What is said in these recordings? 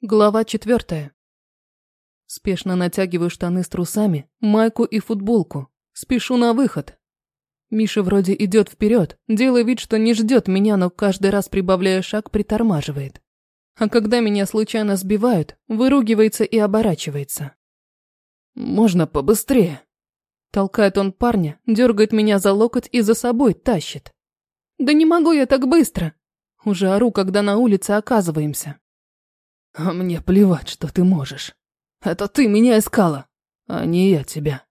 Глава четвертая. Спешно натягиваю штаны с трусами, майку и футболку. Спешу на выход. Миша вроде идет вперед, делая вид, что не ждет меня, но каждый раз прибавляя шаг, притормаживает. А когда меня случайно сбивают, выругивается и оборачивается. «Можно побыстрее?» Толкает он парня, дергает меня за локоть и за собой тащит. «Да не могу я так быстро!» Уже ору, когда на улице оказываемся. А мне плевать, что ты можешь. Это ты меня искала, а не я тебя.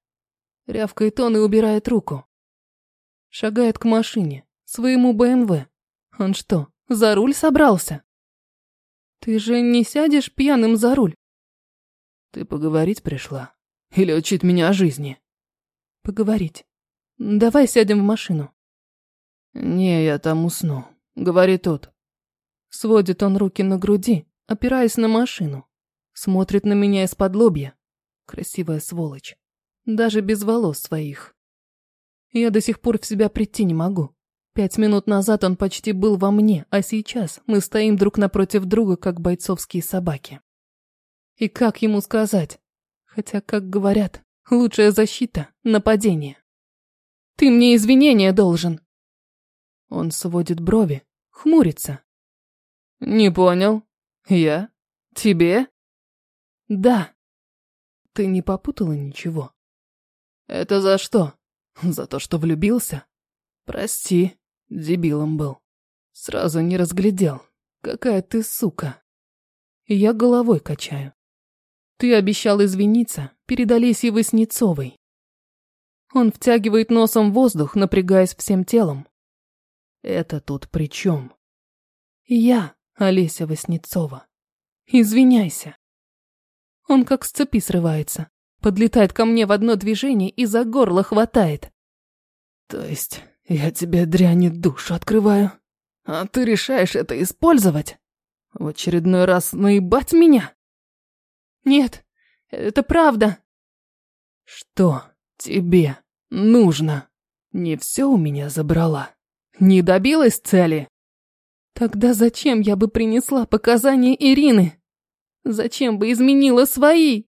Рявкает он и убирает руку. Шагает к машине, своему БМВ. Он что, за руль собрался? Ты же не сядешь пьяным за руль? Ты поговорить пришла? Или учить меня о жизни? Поговорить. Давай сядем в машину. Не, я там усну. Говори тут. Сводит он руки на груди, опираясь на машину. Смотрит на меня из-под лобья. Красивая сволочь. Даже без волос своих. Я до сих пор в себя прийти не могу. Пять минут назад он почти был во мне, а сейчас мы стоим друг напротив друга, как бойцовские собаки. И как ему сказать? Хотя, как говорят, лучшая защита – нападение. Ты мне извинения должен. Он сводит брови, хмурится. Не понял. Я? Тебе? Да. Ты не попутала ничего? Это за что? За то, что влюбился? Прости, дебилом был. Сразу не разглядел. Какая ты сука. Я головой качаю. Ты обещал извиниться перед Олесей Васнецовой. Он втягивает носом воздух, напрягаясь всем телом. Это тут при чем? Я Олеся Васнецова. Извиняйся. Он как с цепи срывается, подлетает ко мне в одно движение и за горло хватает. То есть я тебе дряни душу открываю, а ты решаешь это использовать? В очередной раз наебать меня? Нет, это правда. Что тебе нужно? Не все у меня забрала? Не добилась цели? Тогда зачем я бы принесла показания Ирины? Зачем бы изменила свои?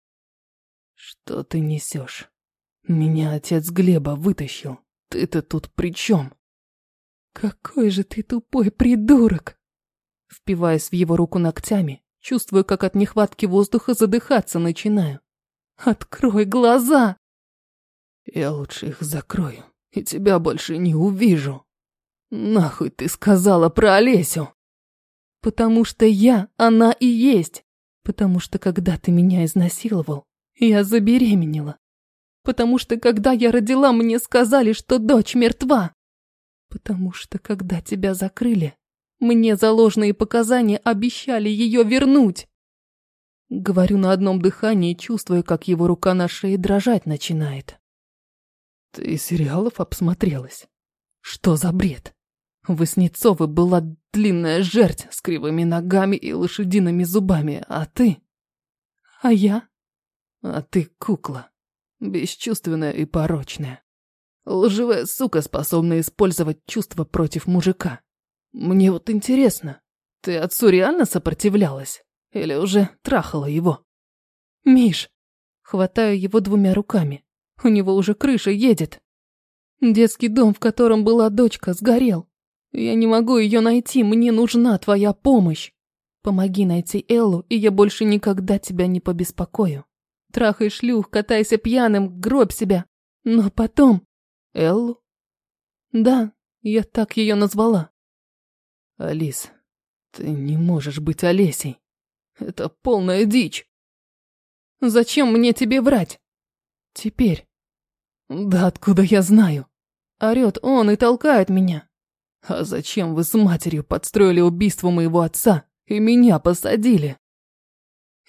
Что ты несешь? Меня отец Глеба вытащил. Ты-то тут при чем? Какой же ты тупой придурок! Впиваясь в его руку ногтями, чувствую, как от нехватки воздуха задыхаться начинаю. Открой глаза! Я лучше их закрою, и тебя больше не увижу. Нахуй ты сказала про Олесю? Потому что я, она и есть. Потому что когда ты меня изнасиловал, я забеременела. Потому что когда я родила, мне сказали, что дочь мертва. Потому что когда тебя закрыли, мне за ложные показания обещали ее вернуть. Говорю на одном дыхании, чувствуя, как его рука на шее дрожать начинает. Ты сериалов обсмотрелась? Что за бред? У Васнецовой была длинная жерть с кривыми ногами и лошадиными зубами, а ты... А я? А ты кукла. Бесчувственная и порочная. Лживая сука, способная использовать чувства против мужика. Мне вот интересно, ты отцу реально сопротивлялась? Или уже трахала его? Миш, хватаю его двумя руками. У него уже крыша едет. Детский дом, в котором была дочка, сгорел. Я не могу ее найти, мне нужна твоя помощь. Помоги найти Эллу, и я больше никогда тебя не побеспокою. Трахай шлюх, катайся пьяным, гроб себя. Но потом... Эллу? Да, я так ее назвала. Алис, ты не можешь быть Олесей. Это полная дичь. Зачем мне тебе врать? Теперь. Да откуда я знаю? Орет он и толкает меня. А зачем вы с матерью подстроили убийство моего отца и меня посадили?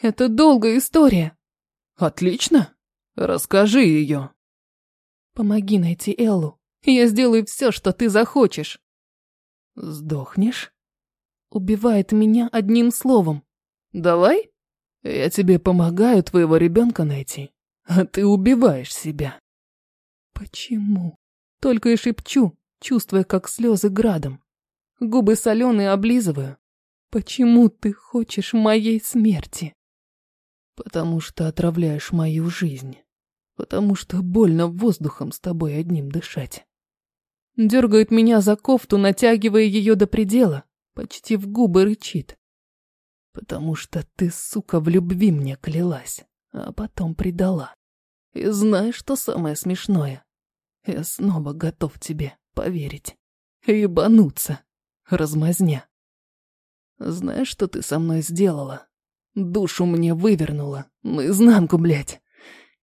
Это долгая история. Отлично. Расскажи ее. Помоги найти Эллу, я сделаю все, что ты захочешь. Сдохнешь? Убивает меня одним словом. Давай? Я тебе помогаю твоего ребенка найти, а ты убиваешь себя. Почему? Только и шепчу, чувствуя, как слезы градом. Губы соленые облизываю. Почему ты хочешь моей смерти? Потому что отравляешь мою жизнь. Потому что больно воздухом с тобой одним дышать. Дергает меня за кофту, натягивая ее до предела. Почти в губы рычит. Потому что ты, сука, в любви мне клялась, а потом предала. И знаешь, что самое смешное? Я снова готов тебе поверить. Ебануться. Размазня. Знаешь, что ты со мной сделала? Душу мне вывернула. Наизнанку, блядь.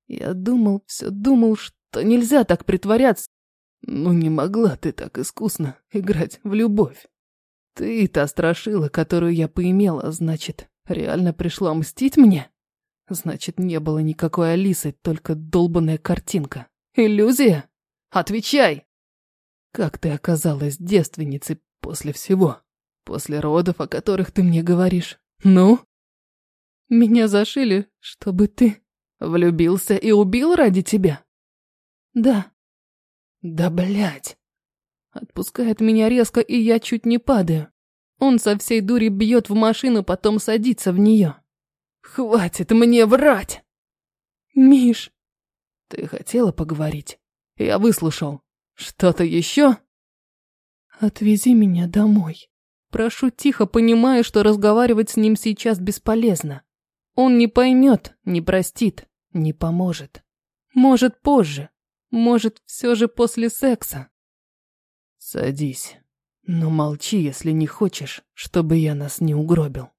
Я думал, все думал, что нельзя так притворяться. Ну не могла ты так искусно играть в любовь. Ты та страшила, которую я поимела, значит, реально пришла мстить мне? Значит, не было никакой Алисы, только долбанная картинка. Иллюзия? Отвечай! Как ты оказалась девственницей после всего? После родов, о которых ты мне говоришь? Ну? Меня зашили, чтобы ты... Влюбился и убил ради тебя? Да. Да блять. Отпускает меня резко, и я чуть не падаю. Он со всей дури бьет в машину, потом садится в нее. Хватит мне врать! Миш! Ты хотела поговорить? Я выслушал. Что-то еще? Отвези меня домой. Прошу тихо, понимая, что разговаривать с ним сейчас бесполезно. Он не поймет, не простит, не поможет. Может, позже. Может, все же после секса. Садись. Но молчи, если не хочешь, чтобы я нас не угробил.